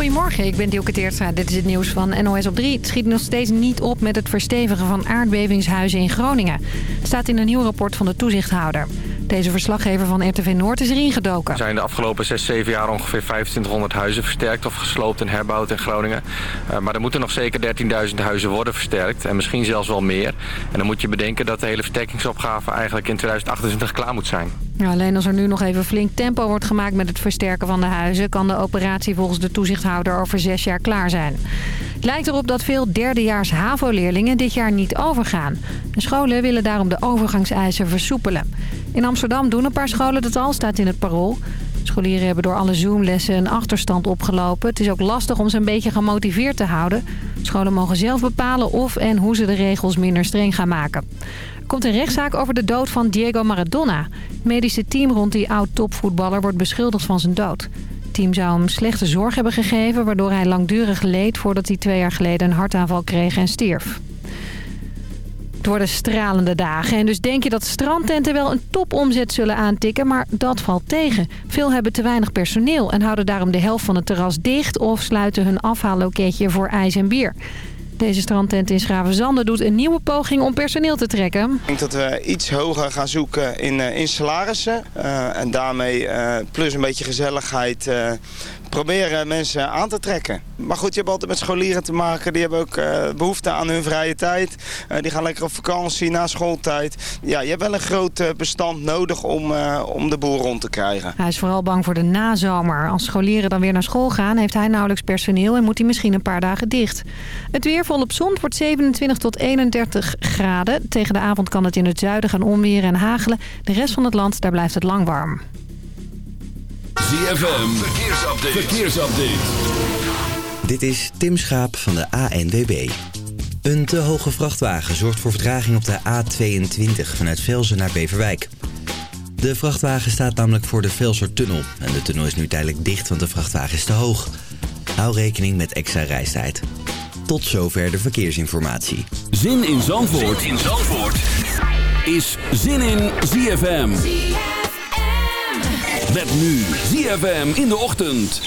Goedemorgen, ik ben Dielke Teertstra. Dit is het nieuws van NOS op 3. Het schiet nog steeds niet op met het verstevigen van aardbevingshuizen in Groningen. Staat in een nieuw rapport van de toezichthouder. Deze verslaggever van RTV Noord is erin gedoken. Er zijn de afgelopen 6, 7 jaar ongeveer 2500 huizen versterkt of gesloopt en herbouwd in Groningen. Uh, maar er moeten nog zeker 13.000 huizen worden versterkt en misschien zelfs wel meer. En dan moet je bedenken dat de hele versterkingsopgave eigenlijk in 2028 klaar moet zijn. Ja, alleen als er nu nog even flink tempo wordt gemaakt met het versterken van de huizen... kan de operatie volgens de toezichthouder over zes jaar klaar zijn. Het lijkt erop dat veel derdejaars HAVO-leerlingen dit jaar niet overgaan. De scholen willen daarom de overgangseisen versoepelen. In Amsterdam doen een paar scholen dat al, staat in het parool. Scholieren hebben door alle Zoom-lessen een achterstand opgelopen. Het is ook lastig om ze een beetje gemotiveerd te houden. Scholen mogen zelf bepalen of en hoe ze de regels minder streng gaan maken. Er komt een rechtszaak over de dood van Diego Maradona. Het medische team rond die oud-topvoetballer wordt beschuldigd van zijn dood. Team zou hem slechte zorg hebben gegeven... waardoor hij langdurig leed voordat hij twee jaar geleden een hartaanval kreeg en stierf. Het worden stralende dagen en dus denk je dat strandtenten wel een topomzet zullen aantikken, maar dat valt tegen. Veel hebben te weinig personeel en houden daarom de helft van het terras dicht of sluiten hun afhaalloketje voor ijs en bier. Deze strandtent in Schravenzande doet een nieuwe poging om personeel te trekken. Ik denk dat we iets hoger gaan zoeken in, in salarissen. Uh, en daarmee uh, plus een beetje gezelligheid proberen mensen aan te trekken. Maar goed, je hebt altijd met scholieren te maken. Die hebben ook uh, behoefte aan hun vrije tijd. Uh, die gaan lekker op vakantie na schooltijd. Ja, je hebt wel een groot uh, bestand nodig om, om de boel rond te krijgen. Hij is vooral bang voor de nazomer. Als scholieren dan weer naar school gaan, heeft hij nauwelijks personeel en moet hij misschien een paar dagen dicht. Het weer volop zon wordt 27 tot 31 graden. Tegen de avond kan het in het zuiden gaan onweren en hagelen. De rest van het land, daar blijft het lang warm. ZFM, verkeersupdate. verkeersupdate. Dit is Tim Schaap van de ANWB. Een te hoge vrachtwagen zorgt voor vertraging op de A22 vanuit Velzen naar Beverwijk. De vrachtwagen staat namelijk voor de Velsertunnel. En de tunnel is nu tijdelijk dicht, want de vrachtwagen is te hoog. Hou rekening met extra reistijd. Tot zover de verkeersinformatie. Zin in Zandvoort, zin in Zandvoort. is Zin in ZFM. Met nu ZFM in de ochtend.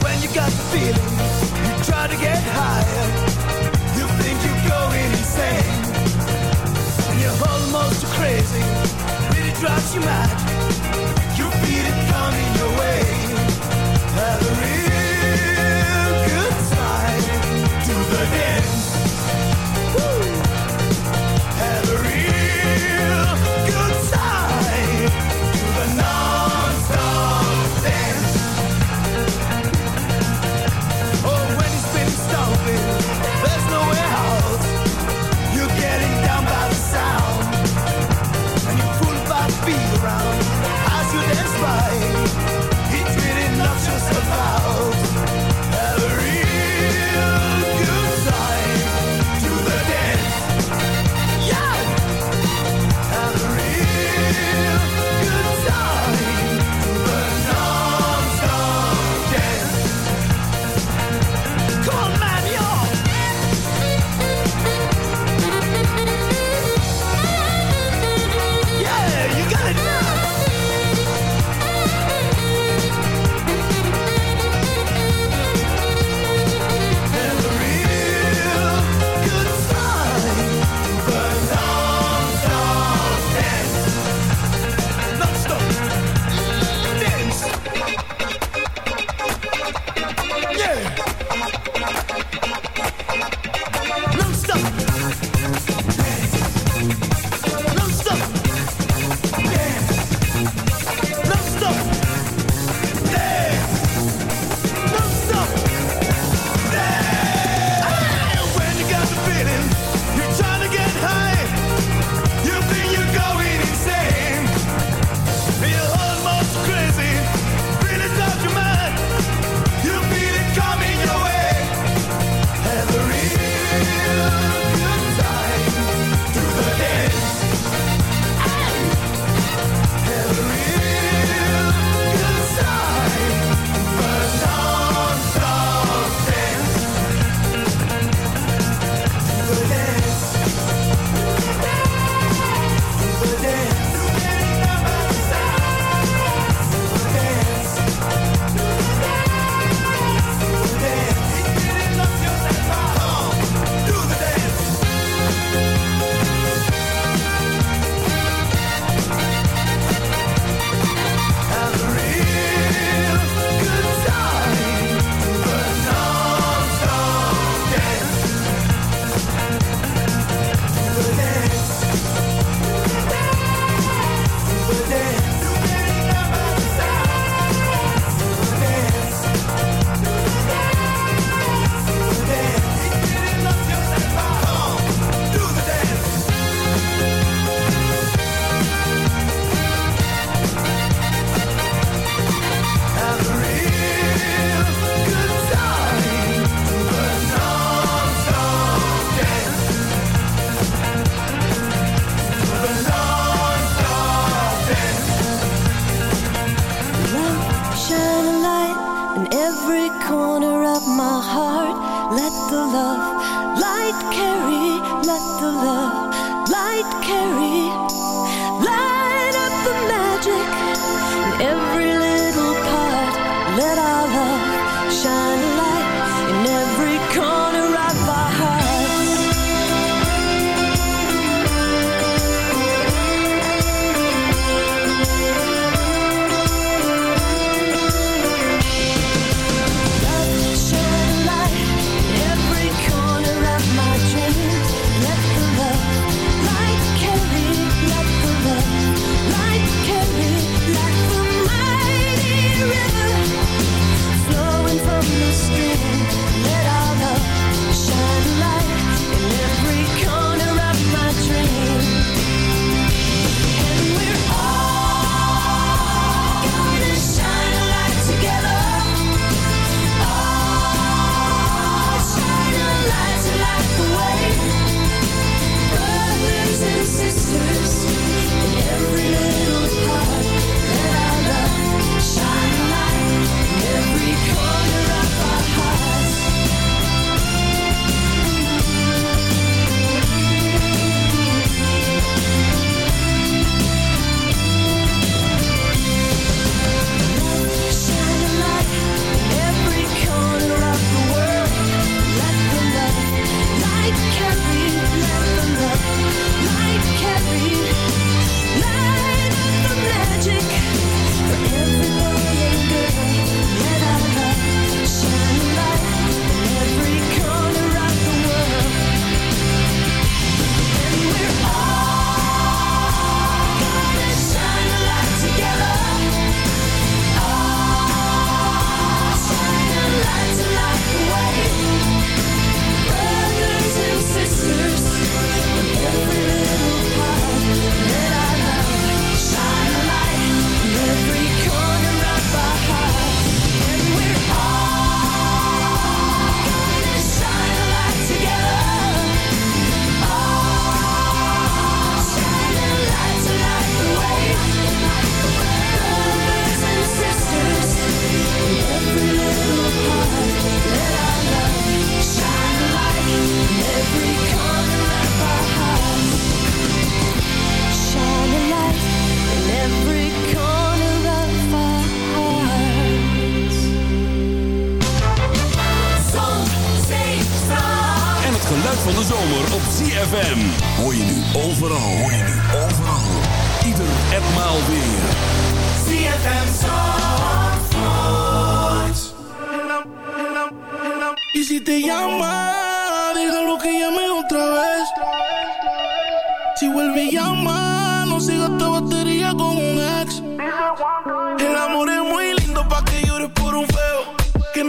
When you got the feeling, you try to get higher. You think you're going insane. And you're almost crazy, really drives you mad. You feel it coming your way. Have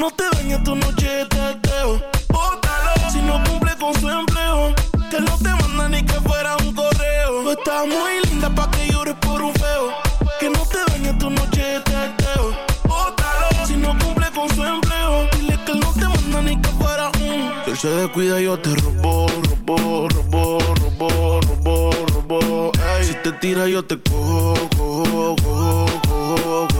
no te dañe tu noche de teteo. Bótalo si no cumple con su empleo. Que no te manda ni que fuera un correo. Tú estás muy linda pa' que llores por un feo. Que no te dañe tu noche de teteo. Bótalo si no cumple con su empleo. Dile que no te manda ni que fuera un. Si él se descuida, yo te robo, robo, robo, robo, robo, robo. Si te tira, yo te cojo, cojo, cojo, cojo.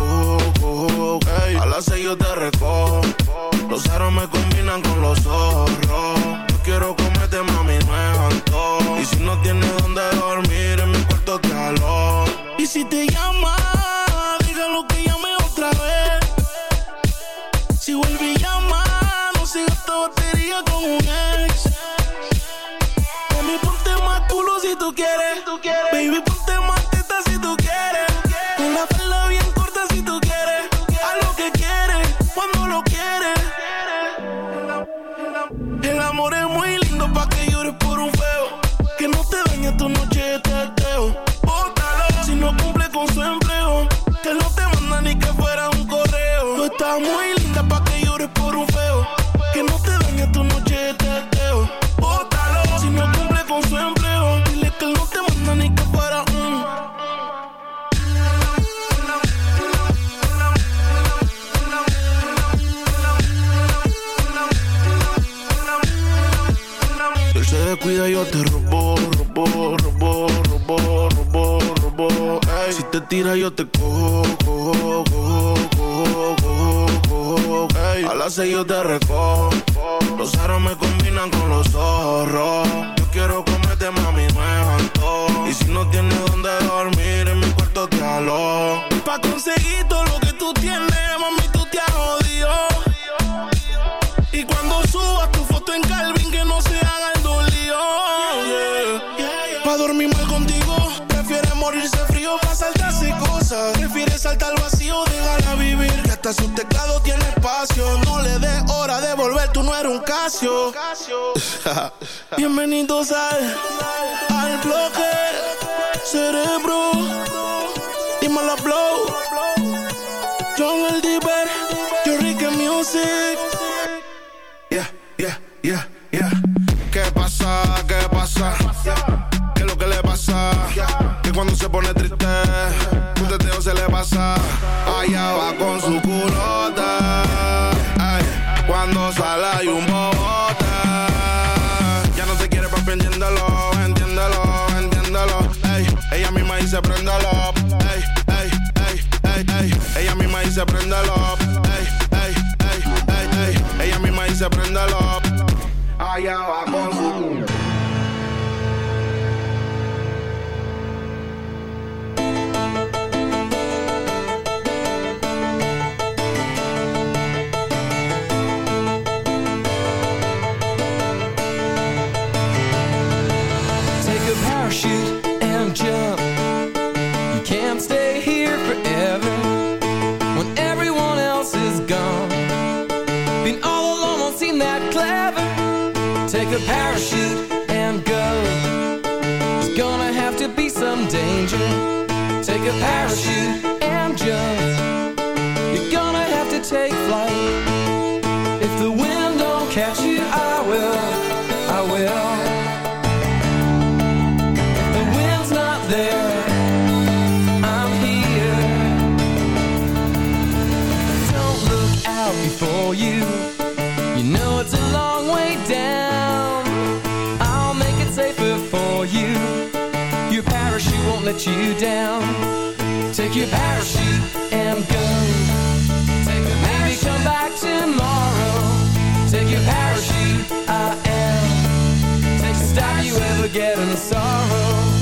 Me combinan con los zorros. Yo quiero comerte, mami, no antojo. Y si no tienes donde dormir, en mi cuarto te alojo. Y si te llama, Tira, yo te cojo, cojo, cojo, cojo, cojo, cojo. Ey, a las seis yo te recojo. Los aros me combinan con los zorros. Yo quiero comerte, un Casio. Bienvenidos al, al bloque cerebro. Dímelo, blow. John el Diver, yo Ricky Music. Yeah, yeah, yeah, yeah. ¿Qué pasa? ¿Qué pasa? ¿Qué es lo que le pasa? Que cuando se pone triste, un teteo se le pasa. Allá va con su culota. Prendelo. Allá vamos. Danger. Take a parachute and jump. You're gonna have to take let you down. Take your parachute and go. Take a Maybe come back tomorrow. Take your parachute, I am. Take to stop you ever getting sorrow.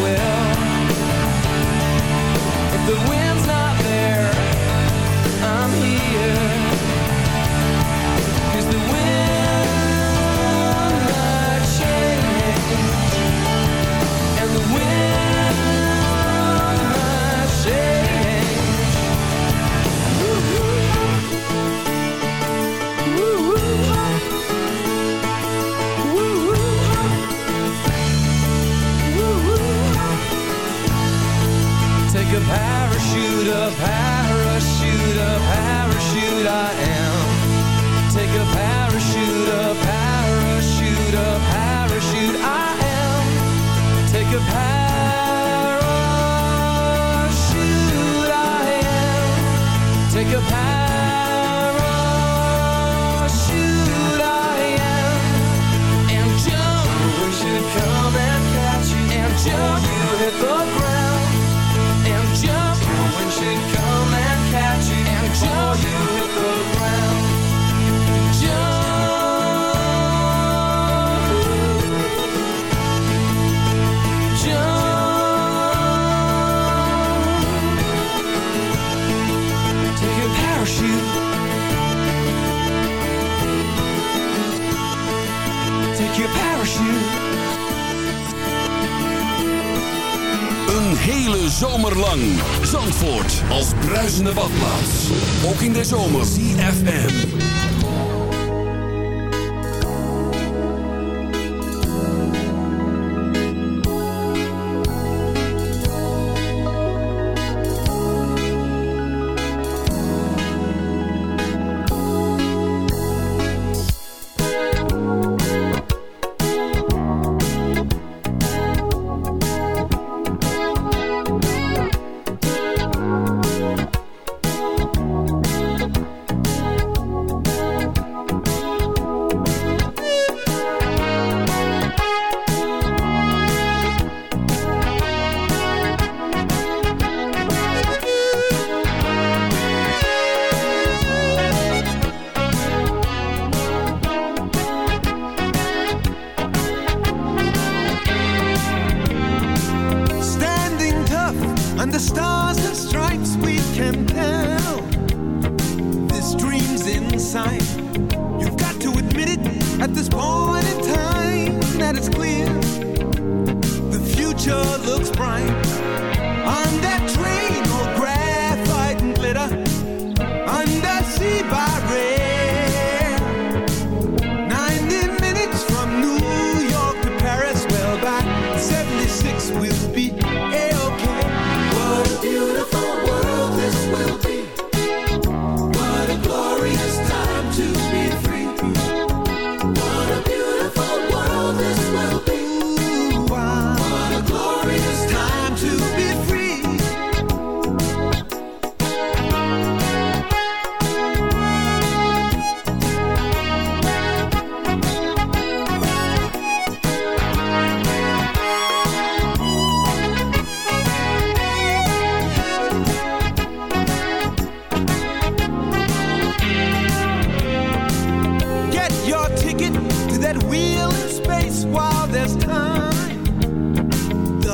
will.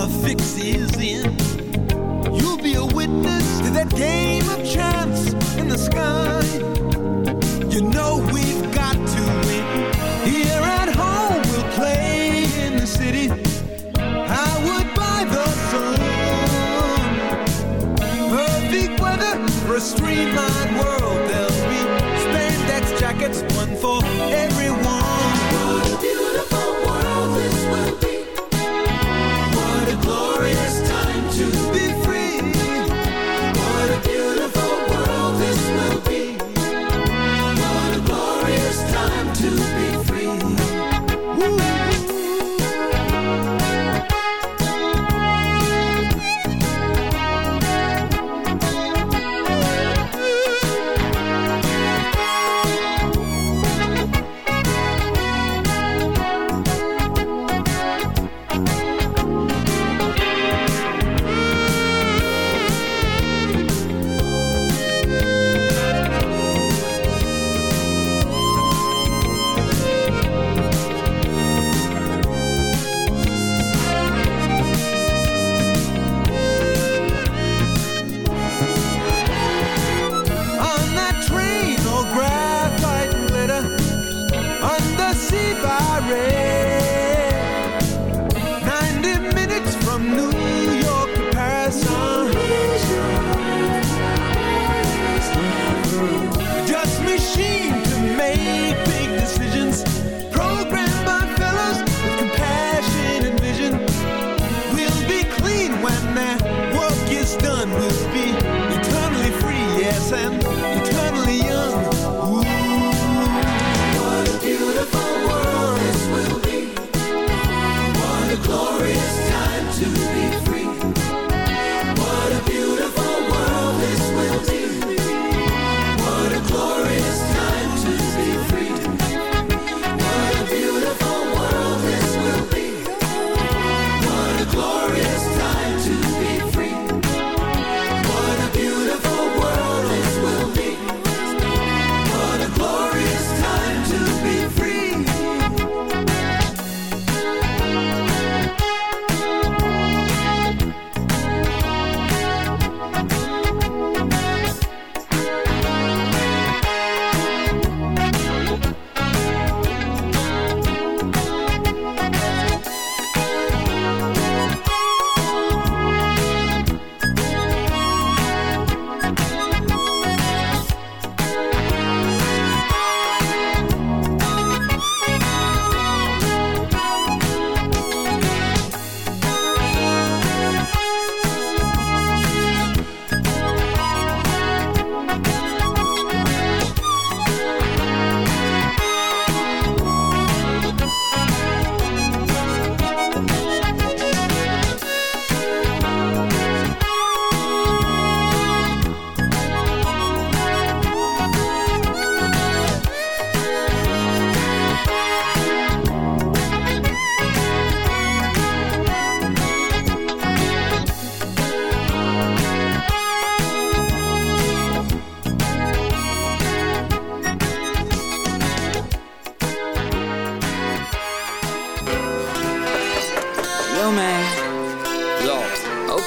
the fix is in. You'll be a witness to that game of chance in the sky. You know we've got to win. Here at home, we'll play in the city. I would buy the saloon. Perfect weather for a streamlined world.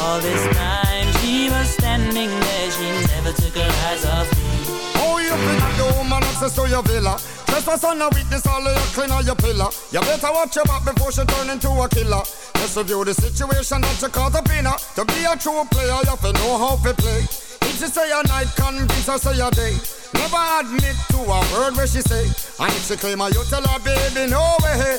All this time she was standing there, she never took her eyes off me. Oh, you think the woman access to your villa? Trespass on a witness, all of your clean on your pillar. You better watch your back before she turn into a killer. Just review the situation that you caught up in. To be a true player, you have to know how to play. If she say a night, convince her say a day. Never admit to a word where she say. And if she claim her, you tell her, baby, no way.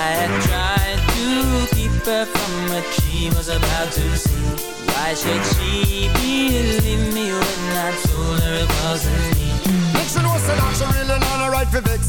I had tried to keep her from what she was about to see. Why should she believe me when I told her it wasn't me? Make she know say that she really not a right for vex.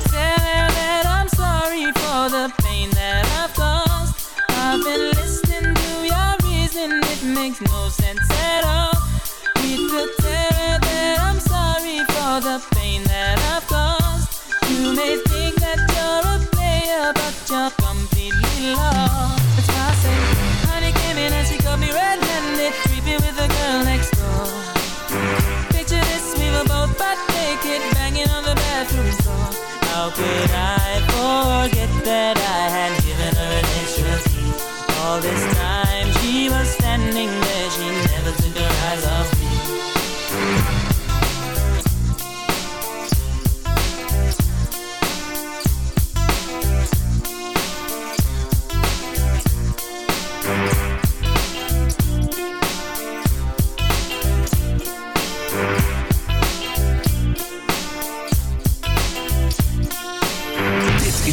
tell her that I'm sorry for the pain that I've caused. I've been listening to your reason, it makes no sense at all. Tell her that I'm sorry for the pain that I've caused. You may think that you're a player, but you're completely lost. That's why honey came in and she caught me red-handed, creepy with the girl next. How could I forget that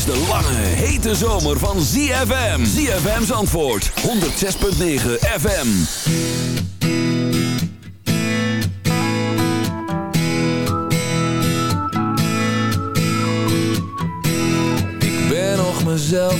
de lange, hete zomer van ZFM. ZFM's antwoord 106.9 FM. Ik ben nog mezelf,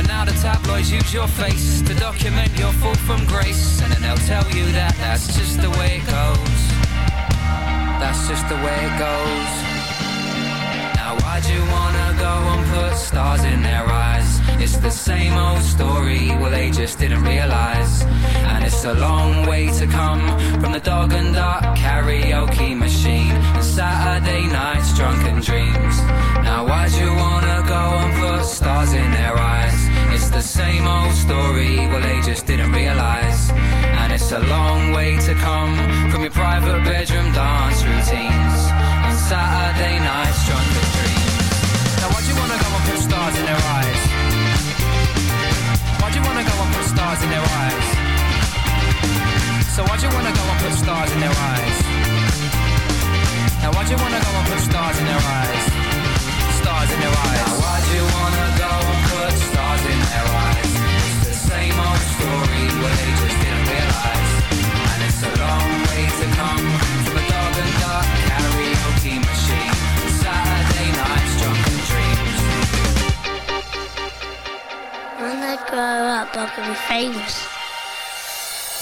And now the tabloids use your face to document your fall from grace. And then they'll tell you that that's just the way it goes. That's just the way it goes. Now why'd you wanna go and put stars in their eyes? It's the same old story, well they just didn't realise And it's a long way to come From the dog and duck karaoke machine And Saturday nights drunken dreams Now why'd you wanna go and put stars in their eyes? It's the same old story, well they just didn't realise And it's a long way to come From your private bedroom dance routines And Saturday nights drunken dreams Now why'd you wanna go and put stars in their eyes? Why'd you wanna go and put stars in their eyes? So why'd you wanna go and put stars in their eyes? Now why'd you wanna go and put stars in their eyes? Stars in their eyes. Now why'd you wanna go grow up, I can be famous.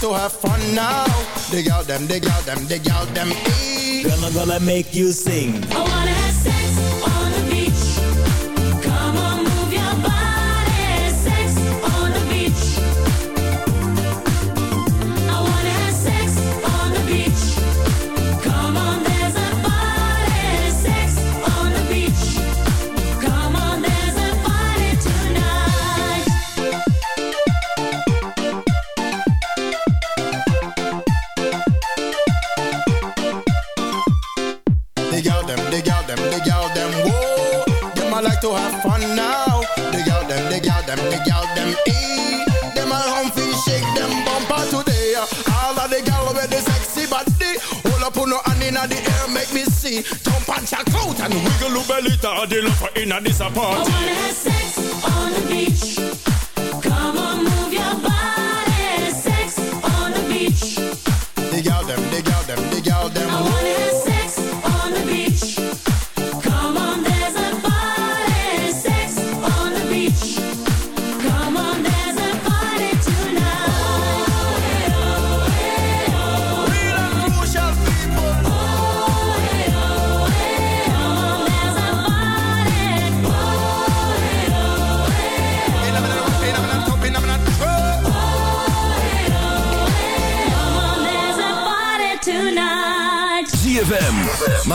to have fun now. Dig out them, dig out them, dig out them, ee. Girl, I'm gonna make you sing. Your belly to the love inna this I party. wanna have sex on the beach. Come on, move your body. Sex on the beach. Dig out them, dig out them, dig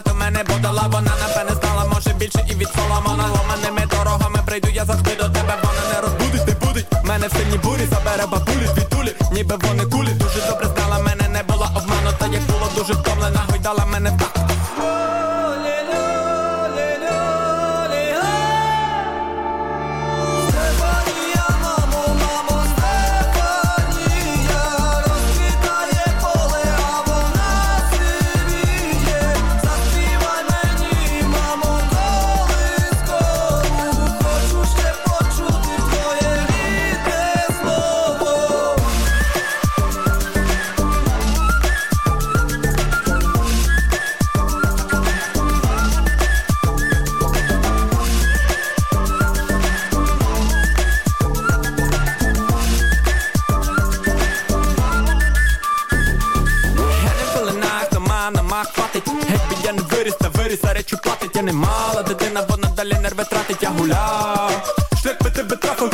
В мене бодала Вона напевне знала, може більше і від Соломона. Ломаними дорогами прийду я завжди до тебе Вона не розбудить, не будить. Мене в сильній бурі забере бабулі звідтулі Ніби вони кулі. Дуже добре знала мене, не була обманута Як було дуже втомлена, гойдала мене не мала дитина, вона далі нерви тратить Я гуляв, шлях би тебе трафив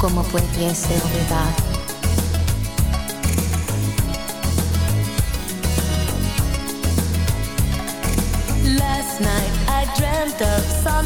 ¿Cómo pudiese olvidar? Last night I dreamt of San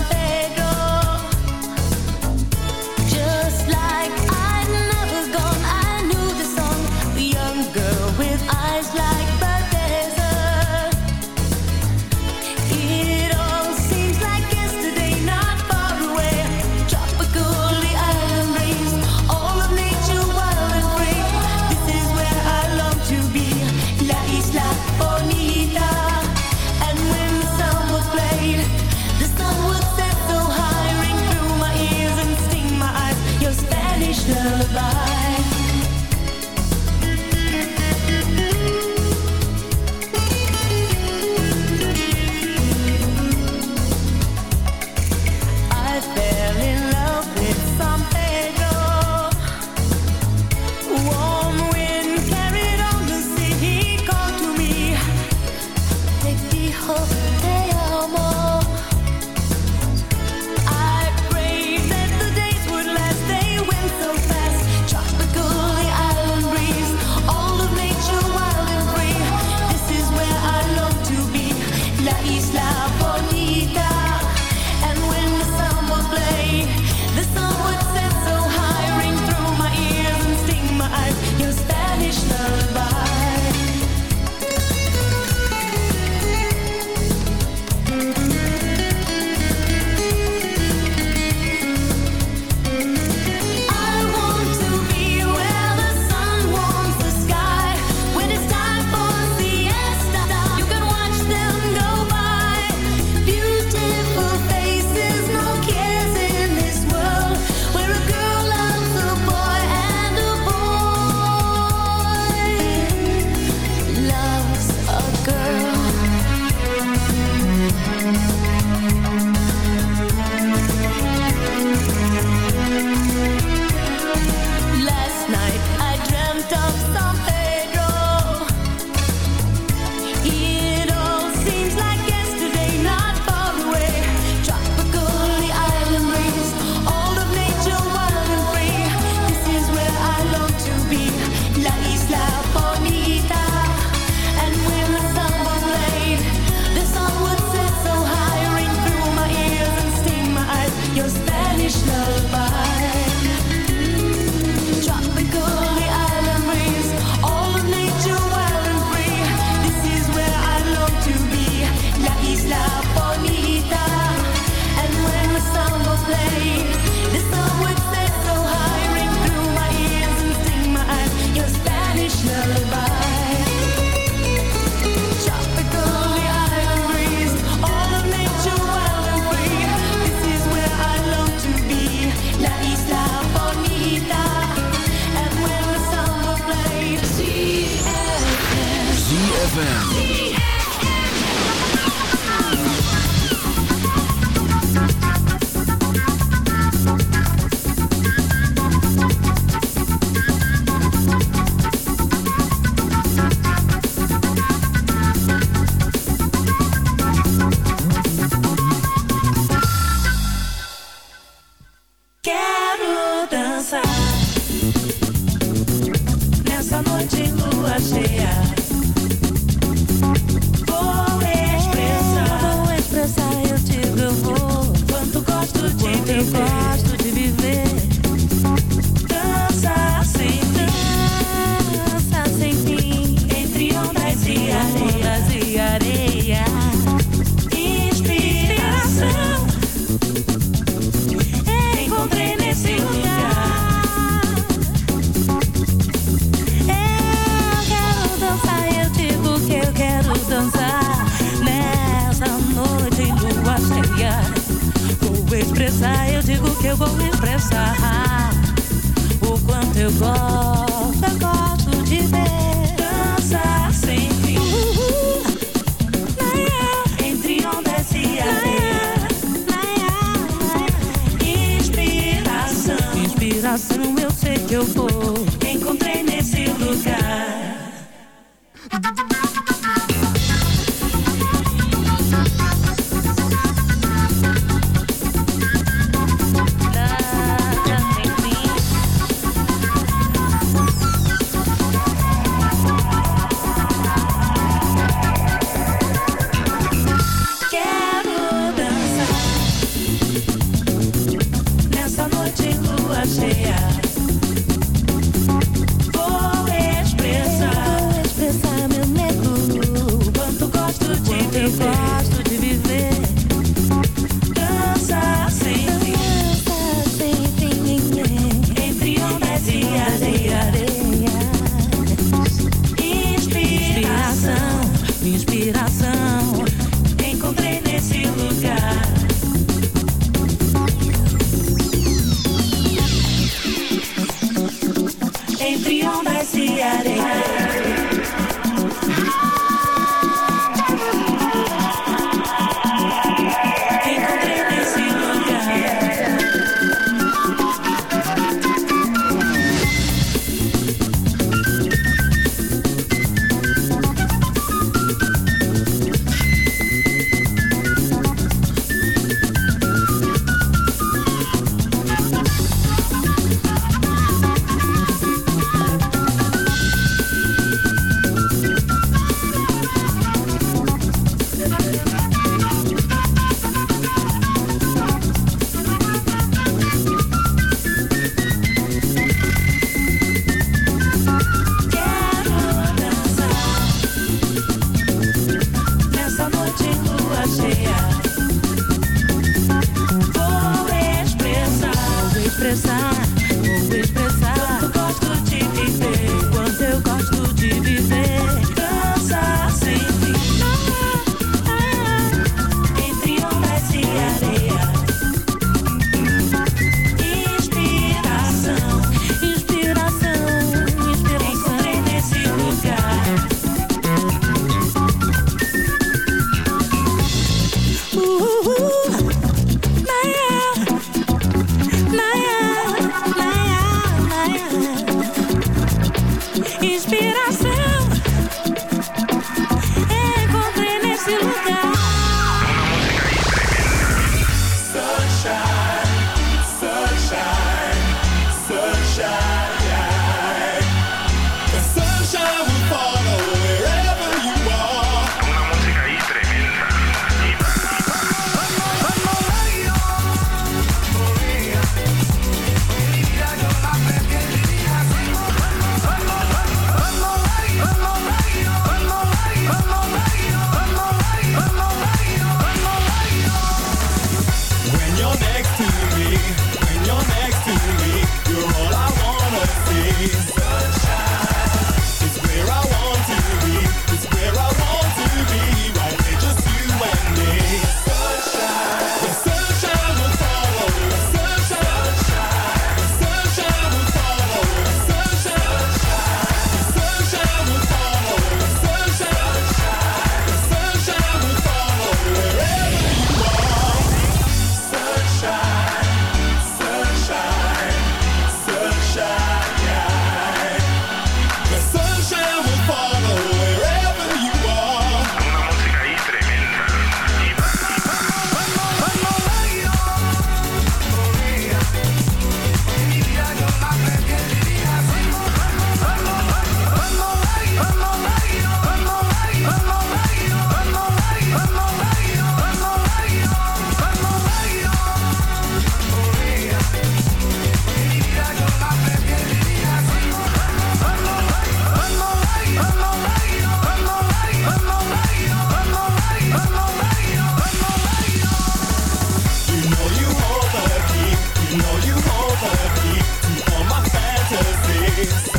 please.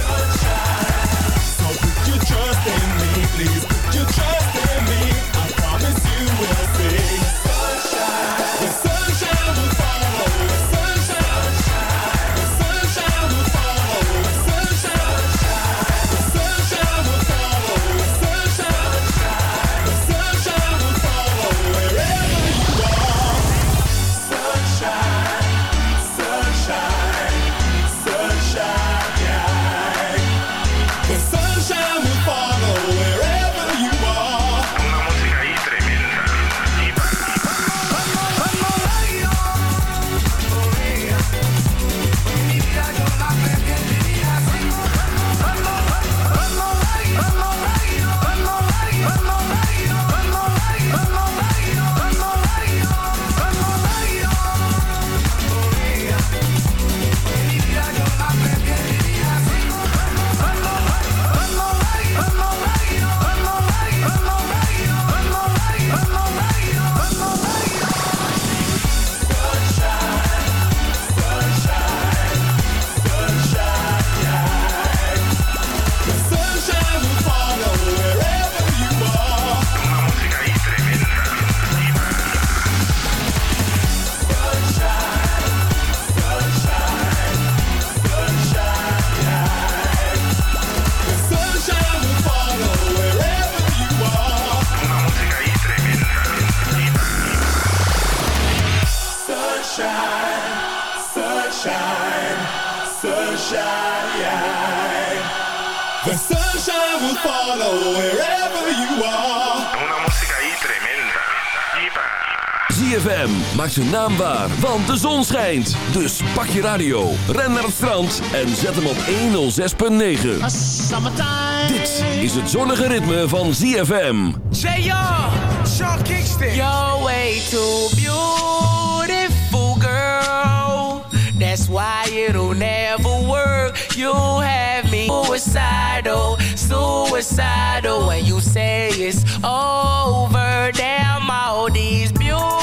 So put your trust in me, please. Put your trust. ZFM maakt zijn naam waar, want de zon schijnt. Dus pak je radio, ren naar het strand en zet hem op 106.9. Dit is het zonnige ritme van ZFM. J.R. Sean Kingston. You're way too beautiful, girl. That's why it'll never work. You have me suicidal, suicidal. When you say it's over, damn all these beautiful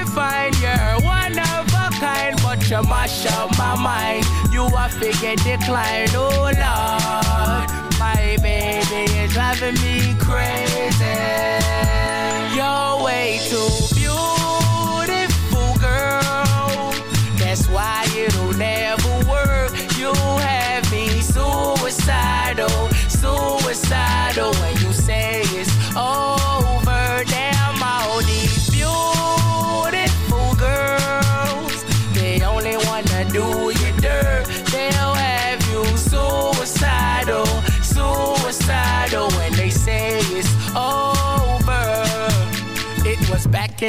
defined. You're one of a kind, but you mash up my mind. You are figure decline. Oh, Lord. My baby is driving me crazy. You're way too beautiful, girl. That's why it'll never work. You have me suicidal, suicidal.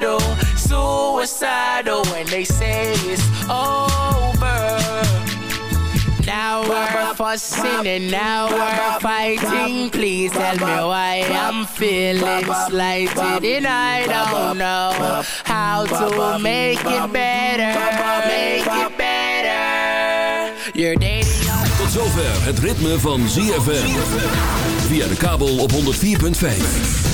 suicidal, suicidal. When they say it's over. Now we're fussing and now we're fighting. Please tell me why I'm feeling slighted and I don't know how to make it better. Make it better. You're dating Tot zover het ritme van ZFM. Via de kabel op 104.5.